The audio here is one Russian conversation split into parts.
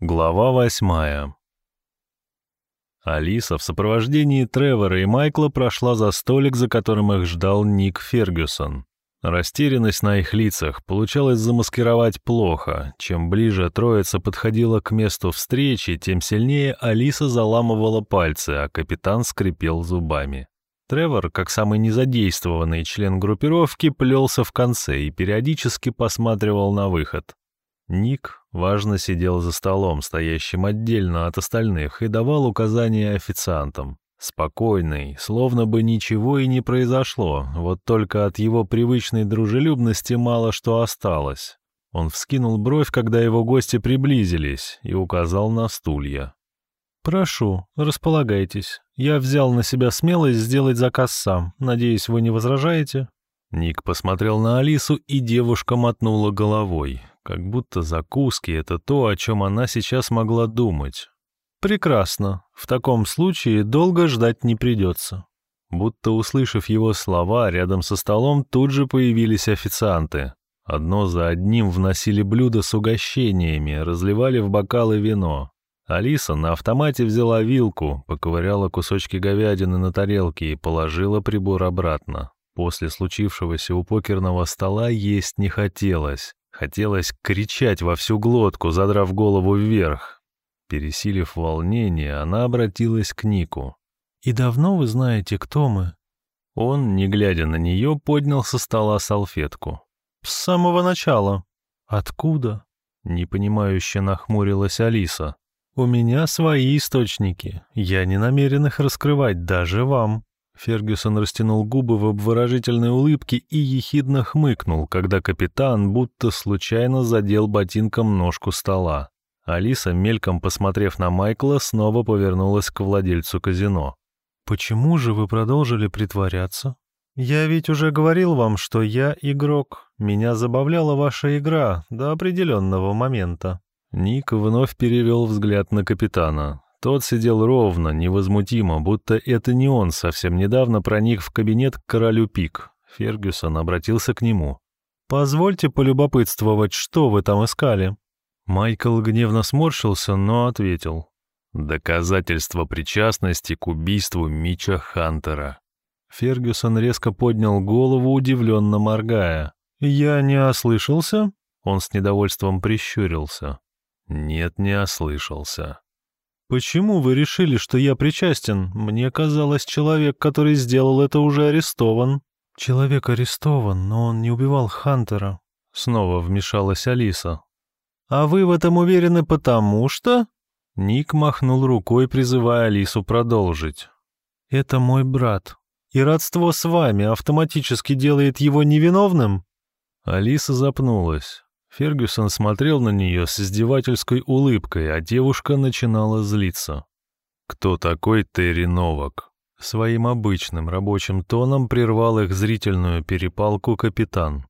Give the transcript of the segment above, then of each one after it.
Глава восьмая. Алиса в сопровождении Тревора и Майкла прошла за столик, за которым их ждал Ник Фергюсон. Растерянность на их лицах получалось замаскировать плохо. Чем ближе троица подходила к месту встречи, тем сильнее Алиса заламывала пальцы, а капитан скрипел зубами. Тревор, как самый незадействованный член группировки, плелся в конце и периодически посматривал на выход. Ник важно сидел за столом, стоящим отдельно от остальных, и давал указания официантам. Спокойный, словно бы ничего и не произошло, вот только от его привычной дружелюбности мало что осталось. Он вскинул бровь, когда его гости приблизились, и указал на стулья. «Прошу, располагайтесь. Я взял на себя смелость сделать заказ сам. Надеюсь, вы не возражаете?» Ник посмотрел на Алису, и девушка мотнула головой, как будто закуски — это то, о чем она сейчас могла думать. «Прекрасно. В таком случае долго ждать не придется». Будто услышав его слова, рядом со столом тут же появились официанты. Одно за одним вносили блюда с угощениями, разливали в бокалы вино. Алиса на автомате взяла вилку, поковыряла кусочки говядины на тарелке и положила прибор обратно. После случившегося у покерного стола есть не хотелось. Хотелось кричать во всю глотку, задрав голову вверх. Пересилив волнение, она обратилась к Нику. «И давно вы знаете, кто мы?» Он, не глядя на нее, поднял со стола салфетку. «С самого начала». «Откуда?» — непонимающе нахмурилась Алиса. «У меня свои источники. Я не намерен их раскрывать даже вам». Фергюсон растянул губы в обворожительной улыбке и ехидно хмыкнул, когда капитан будто случайно задел ботинком ножку стола. Алиса, мельком посмотрев на Майкла, снова повернулась к владельцу казино. «Почему же вы продолжили притворяться?» «Я ведь уже говорил вам, что я игрок. Меня забавляла ваша игра до определенного момента». Ник вновь перевел взгляд на капитана. Тот сидел ровно, невозмутимо, будто это не он совсем недавно проник в кабинет к королю Пик. Фергюсон обратился к нему. «Позвольте полюбопытствовать, что вы там искали?» Майкл гневно сморщился, но ответил. «Доказательство причастности к убийству Мича Хантера». Фергюсон резко поднял голову, удивленно моргая. «Я не ослышался?» Он с недовольством прищурился. «Нет, не ослышался. «Почему вы решили, что я причастен? Мне казалось, человек, который сделал это, уже арестован». «Человек арестован, но он не убивал Хантера», — снова вмешалась Алиса. «А вы в этом уверены потому что...» Ник махнул рукой, призывая Алису продолжить. «Это мой брат, и родство с вами автоматически делает его невиновным?» Алиса запнулась. Фергюсон смотрел на нее с издевательской улыбкой, а девушка начинала злиться. «Кто такой Терри Новак?» Своим обычным рабочим тоном прервал их зрительную перепалку капитан.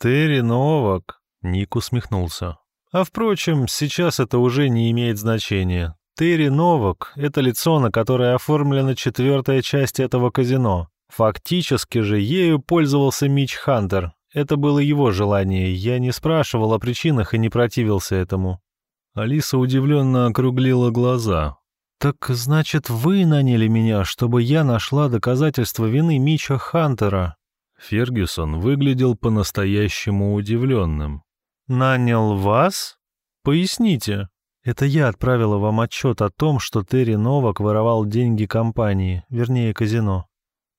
«Терри Новак?» — Ник усмехнулся. «А впрочем, сейчас это уже не имеет значения. Терри Новак — это лицо, на которое оформлена четвертая часть этого казино. Фактически же ею пользовался Мич Хантер, это было его желание, я не спрашивал о причинах и не противился этому. Алиса удивленно округлила глаза. «Так значит, вы наняли меня, чтобы я нашла доказательства вины Мича Хантера?» Фергюсон выглядел по-настоящему удивленным. «Нанял вас? Поясните. Это я отправила вам отчет о том, что Терри Новак воровал деньги компании, вернее, казино.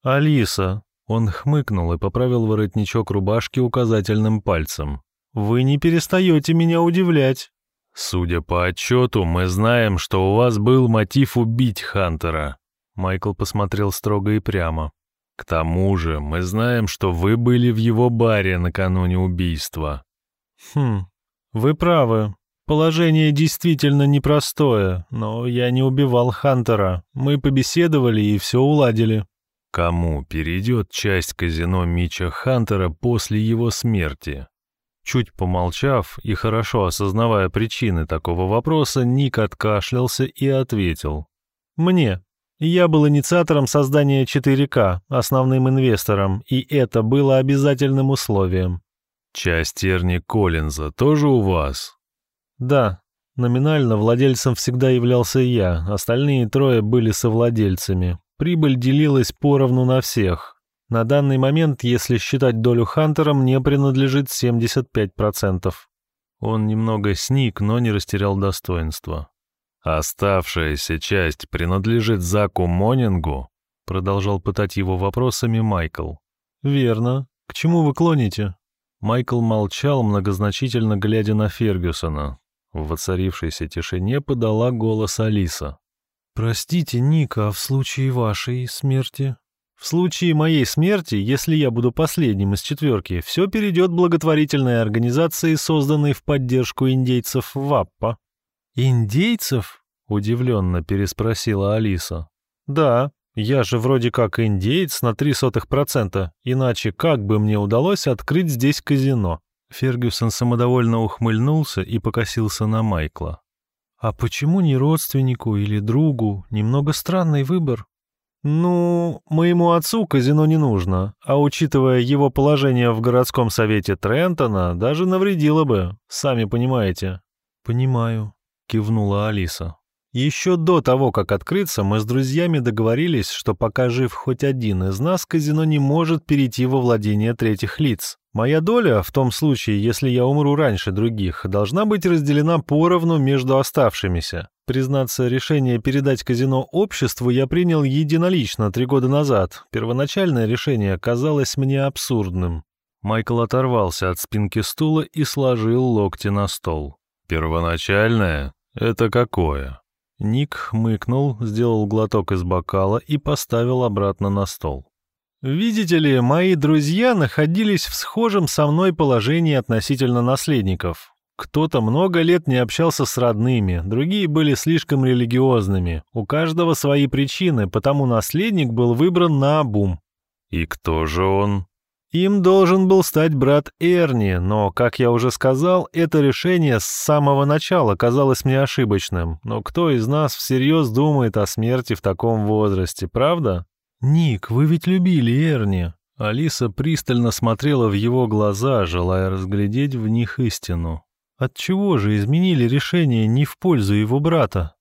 Алиса, он хмыкнул и поправил воротничок рубашки указательным пальцем. «Вы не перестаете меня удивлять!» «Судя по отчету, мы знаем, что у вас был мотив убить Хантера». Майкл посмотрел строго и прямо. «К тому же мы знаем, что вы были в его баре накануне убийства». «Хм, вы правы. Положение действительно непростое, но я не убивал Хантера. Мы побеседовали и все уладили». Кому перейдет часть казино Мича Хантера после его смерти? Чуть помолчав и хорошо осознавая причины такого вопроса, Ник откашлялся и ответил. «Мне. Я был инициатором создания 4К, основным инвестором, и это было обязательным условием». «Часть Терни Коллинза тоже у вас?» «Да. Номинально владельцем всегда являлся я, остальные трое были совладельцами. Прибыль делилась поровну на всех. На данный момент, если считать долю Хантера, мне принадлежит 75%. Он немного сник, но не растерял достоинства. «Оставшаяся часть принадлежит Заку Монингу?» Продолжал пытать его вопросами Майкл. «Верно. К чему вы клоните?» Майкл молчал, многозначительно глядя на Фергюсона. В воцарившейся тишине подала голос Алиса. «Простите, Ника, а в случае вашей смерти?» «В случае моей смерти, если я буду последним из четверки, все перейдет благотворительной организации, созданной в поддержку индейцев ВАППа». «Индейцев?» — удивленно переспросила Алиса. «Да, я же вроде как индейец на три сотых процента, иначе как бы мне удалось открыть здесь казино?» Фергюсон самодовольно ухмыльнулся и покосился на Майкла. «А почему не родственнику или другу? Немного странный выбор». «Ну, моему отцу казино не нужно, а учитывая его положение в городском совете Трентона, даже навредило бы, сами понимаете». «Понимаю», — кивнула Алиса. Еще до того, как открыться, мы с друзьями договорились, что пока жив хоть один из нас, казино не может перейти во владение третьих лиц. Моя доля, в том случае, если я умру раньше других, должна быть разделена поровну между оставшимися. Признаться, решение передать казино обществу я принял единолично три года назад. Первоначальное решение казалось мне абсурдным. Майкл оторвался от спинки стула и сложил локти на стол. «Первоначальное? Это какое?» Ник хмыкнул, сделал глоток из бокала и поставил обратно на стол. «Видите ли, мои друзья находились в схожем со мной положении относительно наследников. Кто-то много лет не общался с родными, другие были слишком религиозными. У каждого свои причины, потому наследник был выбран на обум. «И кто же он?» Им должен был стать брат Эрни, но, как я уже сказал, это решение с самого начала казалось мне ошибочным. Но кто из нас всерьез думает о смерти в таком возрасте, правда? «Ник, вы ведь любили Эрни». Алиса пристально смотрела в его глаза, желая разглядеть в них истину. Отчего же изменили решение не в пользу его брата?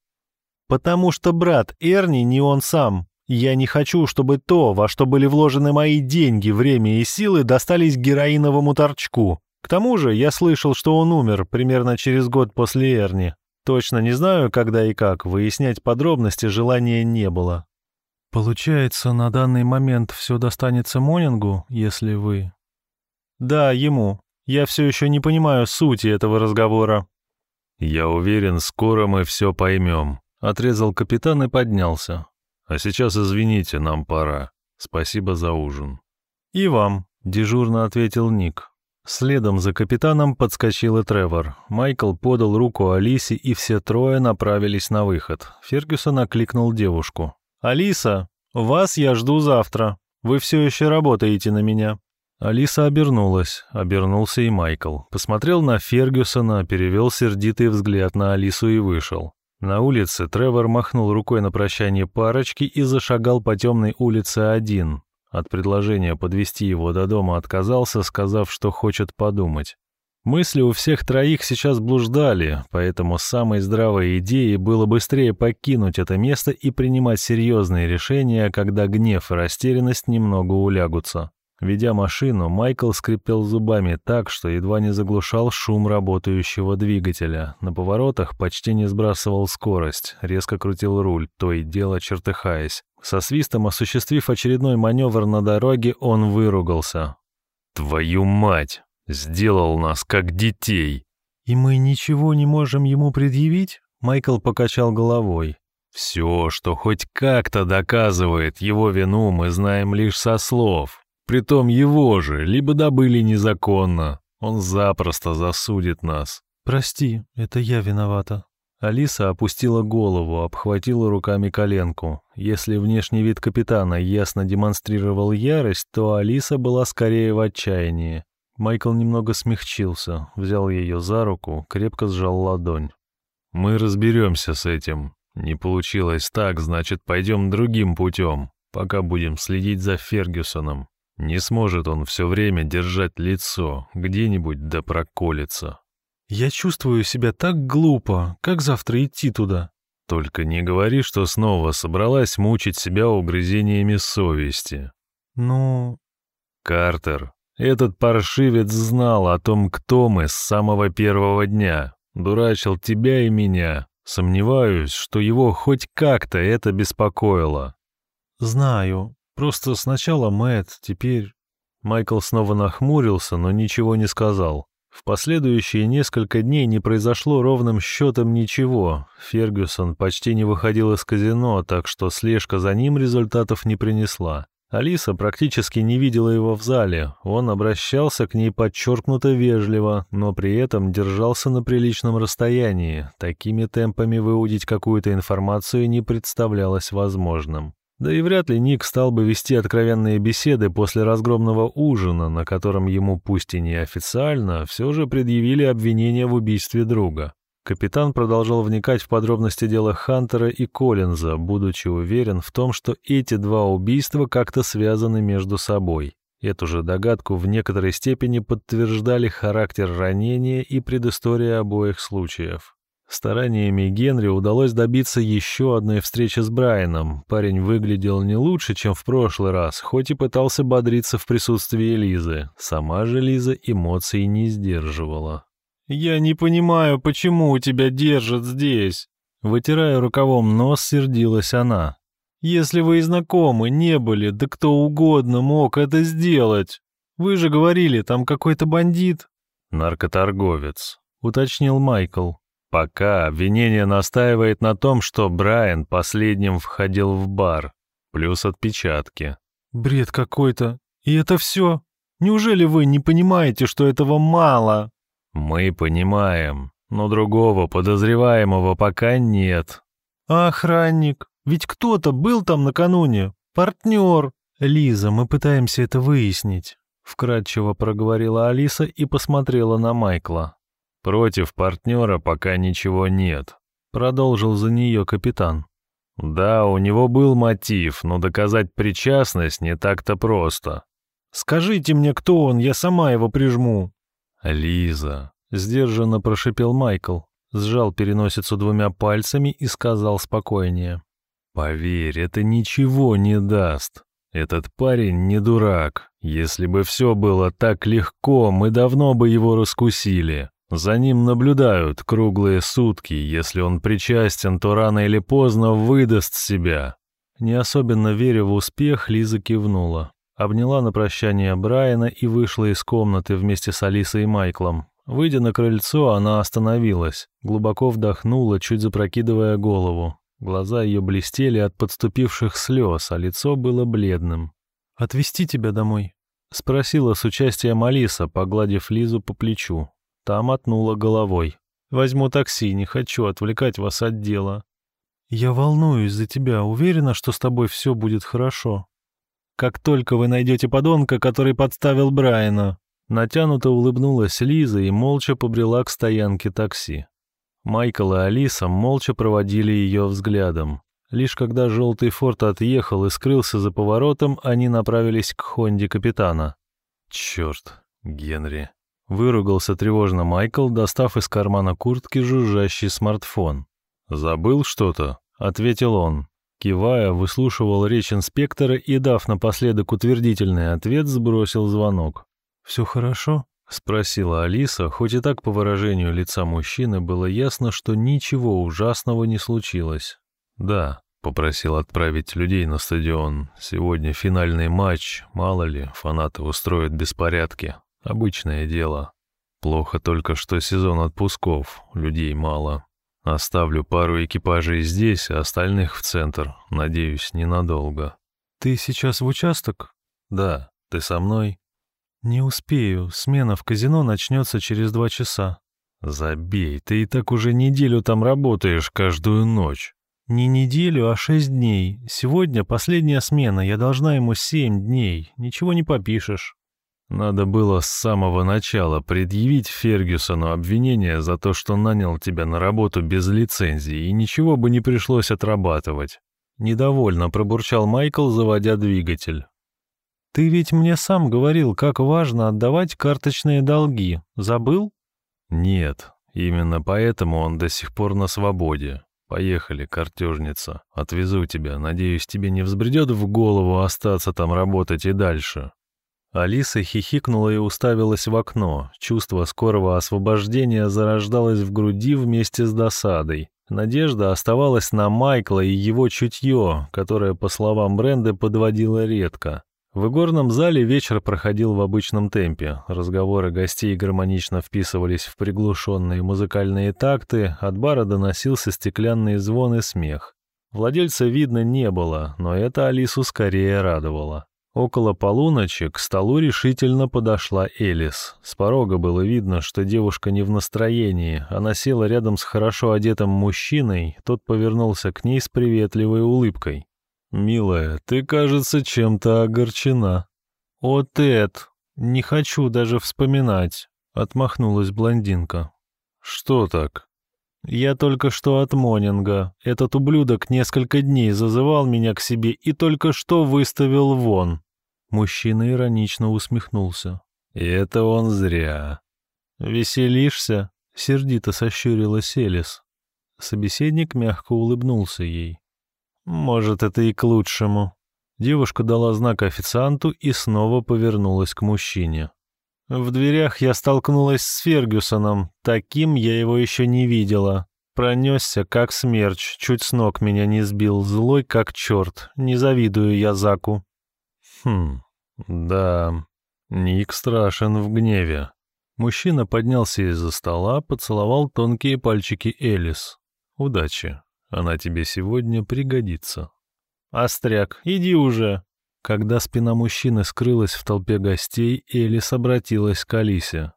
«Потому что брат Эрни не он сам», я не хочу, чтобы то, во что были вложены мои деньги, время и силы, достались героиновому торчку. К тому же я слышал, что он умер примерно через год после Эрни. Точно не знаю, когда и как, выяснять подробности желания не было. Получается, на данный момент все достанется Монингу, если вы... Да, ему. Я все еще не понимаю сути этого разговора. Я уверен, скоро мы все поймем. Отрезал капитан и поднялся. А сейчас, извините, нам пора. Спасибо за ужин». «И вам», — дежурно ответил Ник. Следом за капитаном подскочил и Тревор. Майкл подал руку Алисе, и все трое направились на выход. Фергюсон окликнул девушку. «Алиса, вас я жду завтра. Вы все еще работаете на меня». Алиса обернулась, обернулся и Майкл. Посмотрел на Фергюсона, перевел сердитый взгляд на Алису и вышел. На улице Тревор махнул рукой на прощание парочки и зашагал по темной улице один. От предложения подвести его до дома отказался, сказав, что хочет подумать. Мысли у всех троих сейчас блуждали, поэтому самой здравой идеей было быстрее покинуть это место и принимать серьезные решения, когда гнев и растерянность немного улягутся. Ведя машину, Майкл скрипел зубами так, что едва не заглушал шум работающего двигателя. На поворотах почти не сбрасывал скорость, резко крутил руль, то и дело чертыхаясь. Со свистом осуществив очередной маневр на дороге, он выругался. «Твою мать! Сделал нас как детей!» «И мы ничего не можем ему предъявить?» Майкл покачал головой. «Все, что хоть как-то доказывает его вину, мы знаем лишь со слов. Притом его же либо добыли незаконно. Он запросто засудит нас. «Прости, это я виновата». Алиса опустила голову, обхватила руками коленку. Если внешний вид капитана ясно демонстрировал ярость, то Алиса была скорее в отчаянии. Майкл немного смягчился, взял ее за руку, крепко сжал ладонь. «Мы разберемся с этим. Не получилось так, значит, пойдем другим путем, пока будем следить за Фергюсоном. Не сможет он все время держать лицо, где-нибудь да проколется. Я чувствую себя так глупо. Как завтра идти туда? Только не говори, что снова собралась мучить себя угрызениями совести. Ну... Картер, этот паршивец знал о том, кто мы с самого первого дня. Дурачил тебя и меня. Сомневаюсь, что его хоть как-то это беспокоило. Знаю. Просто сначала Мэтт, теперь... Майкл снова нахмурился, но ничего не сказал. В последующие несколько дней не произошло ровным счетом ничего. Фергюсон почти не выходил из казино, так что слежка за ним результатов не принесла. Алиса практически не видела его в зале. Он обращался к ней подчеркнуто вежливо, но при этом держался на приличном расстоянии. Такими темпами выудить какую-то информацию не представлялось возможным. Да и вряд ли Ник стал бы вести откровенные беседы после разгромного ужина, на котором ему, пусть и неофициально, все же предъявили обвинение в убийстве друга. Капитан продолжал вникать в подробности дела Хантера и Коллинза, будучи уверен в том, что эти два убийства как-то связаны между собой. Эту же догадку в некоторой степени подтверждали характер ранения и предыстория обоих случаев. Стараниями Генри удалось добиться еще одной встречи с Брайаном. Парень выглядел не лучше, чем в прошлый раз, хоть и пытался бодриться в присутствии Лизы. Сама же Лиза эмоций не сдерживала. «Я не понимаю, почему тебя держат здесь?» Вытирая рукавом нос, сердилась она. «Если вы и знакомы не были, да кто угодно мог это сделать. Вы же говорили, там какой-то бандит». «Наркоторговец», — уточнил Майкл. Пока обвинение настаивает на том, что Брайан последним входил в бар, плюс отпечатки. Бред какой-то. И это все? Неужели вы не понимаете, что этого мало? Мы понимаем, но другого подозреваемого пока нет. А охранник? Ведь кто-то был там накануне. Партнер. Лиза, мы пытаемся это выяснить. Вкратчиво проговорила Алиса и посмотрела на Майкла. Против партнера пока ничего нет, продолжил за нее капитан. Да, у него был мотив, но доказать причастность не так-то просто. Скажите мне, кто он, я сама его прижму. Лиза, сдержанно прошипел Майкл, сжал переносицу двумя пальцами и сказал спокойнее. Поверь, это ничего не даст. Этот парень не дурак. Если бы все было так легко, мы давно бы его раскусили. За ним наблюдают круглые сутки, если он причастен, то рано или поздно выдаст себя. Не особенно веря в успех, Лиза кивнула. Обняла на прощание Брайана и вышла из комнаты вместе с Алисой и Майклом. Выйдя на крыльцо, она остановилась, глубоко вдохнула, чуть запрокидывая голову. Глаза ее блестели от подступивших слез, а лицо было бледным. «Отвезти тебя домой?» — спросила с участием Алиса, погладив Лизу по плечу. Та мотнула головой. «Возьму такси, не хочу отвлекать вас от дела». «Я волнуюсь за тебя, уверена, что с тобой все будет хорошо». «Как только вы найдете подонка, который подставил Брайана». Натянуто улыбнулась Лиза и молча побрела к стоянке такси. Майкл и Алиса молча проводили ее взглядом. Лишь когда желтый форт отъехал и скрылся за поворотом, они направились к Хонде капитана. «Черт, Генри, Выругался тревожно Майкл, достав из кармана куртки жужжащий смартфон. «Забыл что-то?» — ответил он. Кивая, выслушивал речь инспектора и, дав напоследок утвердительный ответ, сбросил звонок. «Все хорошо?» — спросила Алиса, хоть и так по выражению лица мужчины было ясно, что ничего ужасного не случилось. «Да», — попросил отправить людей на стадион. «Сегодня финальный матч, мало ли, фанаты устроят беспорядки». Обычное дело. Плохо только, что сезон отпусков, людей мало. Оставлю пару экипажей здесь, а остальных в центр. Надеюсь, ненадолго. Ты сейчас в участок? Да. Ты со мной? Не успею. Смена в казино начнется через два часа. Забей, ты и так уже неделю там работаешь каждую ночь. Не неделю, а шесть дней. Сегодня последняя смена, я должна ему семь дней. Ничего не попишешь. Надо было с самого начала предъявить Фергюсону обвинение за то, что нанял тебя на работу без лицензии, и ничего бы не пришлось отрабатывать. Недовольно пробурчал Майкл, заводя двигатель. «Ты ведь мне сам говорил, как важно отдавать карточные долги. Забыл?» «Нет. Именно поэтому он до сих пор на свободе. Поехали, картежница. Отвезу тебя. Надеюсь, тебе не взбредет в голову остаться там работать и дальше. Алиса хихикнула и уставилась в окно. Чувство скорого освобождения зарождалось в груди вместе с досадой. Надежда оставалась на Майкла и его чутье, которое, по словам Бренды, подводило редко. В игорном зале вечер проходил в обычном темпе. Разговоры гостей гармонично вписывались в приглушенные музыкальные такты, от бара доносился стеклянный звон и смех. Владельца видно не было, но это Алису скорее радовало. Около полуночи к столу решительно подошла Элис. С порога было видно, что девушка не в настроении. Она села рядом с хорошо одетым мужчиной, тот повернулся к ней с приветливой улыбкой. «Милая, ты, кажется, чем-то огорчена». «О, Тед, не хочу даже вспоминать», — отмахнулась блондинка. «Что так?» «Я только что от Монинга. Этот ублюдок несколько дней зазывал меня к себе и только что выставил вон». Мужчина иронично усмехнулся. «И это он зря». «Веселишься?» — сердито сощурилась Элис. Собеседник мягко улыбнулся ей. Может, это и к лучшему. Девушка дала знак официанту и снова повернулась к мужчине. В дверях я столкнулась с Фергюсоном, таким я его еще не видела. Пронесся, как смерч, чуть с ног меня не сбил, злой, как черт. Не завидую я Заку. Хм, да, Ник страшен в гневе. Мужчина поднялся из-за стола, поцеловал тонкие пальчики Элис. Удачи. Она тебе сегодня пригодится. Остряк, иди уже. Когда спина мужчины скрылась в толпе гостей, Элис обратилась к Алисе.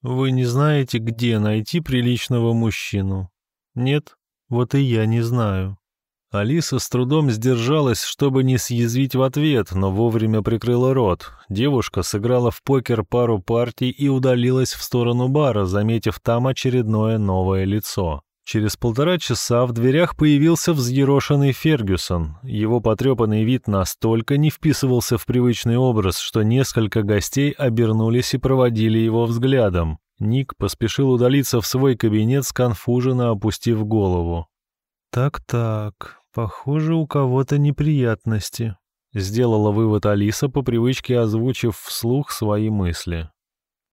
«Вы не знаете, где найти приличного мужчину?» «Нет? Вот и я не знаю». Алиса с трудом сдержалась, чтобы не съязвить в ответ, но вовремя прикрыла рот. Девушка сыграла в покер пару партий и удалилась в сторону бара, заметив там очередное новое лицо. Через полтора часа в дверях появился взъерошенный Фергюсон. Его потрепанный вид настолько не вписывался в привычный образ, что несколько гостей обернулись и проводили его взглядом. Ник поспешил удалиться в свой кабинет, сконфуженно опустив голову. «Так-так, похоже, у кого-то неприятности», — сделала вывод Алиса по привычке, озвучив вслух свои мысли.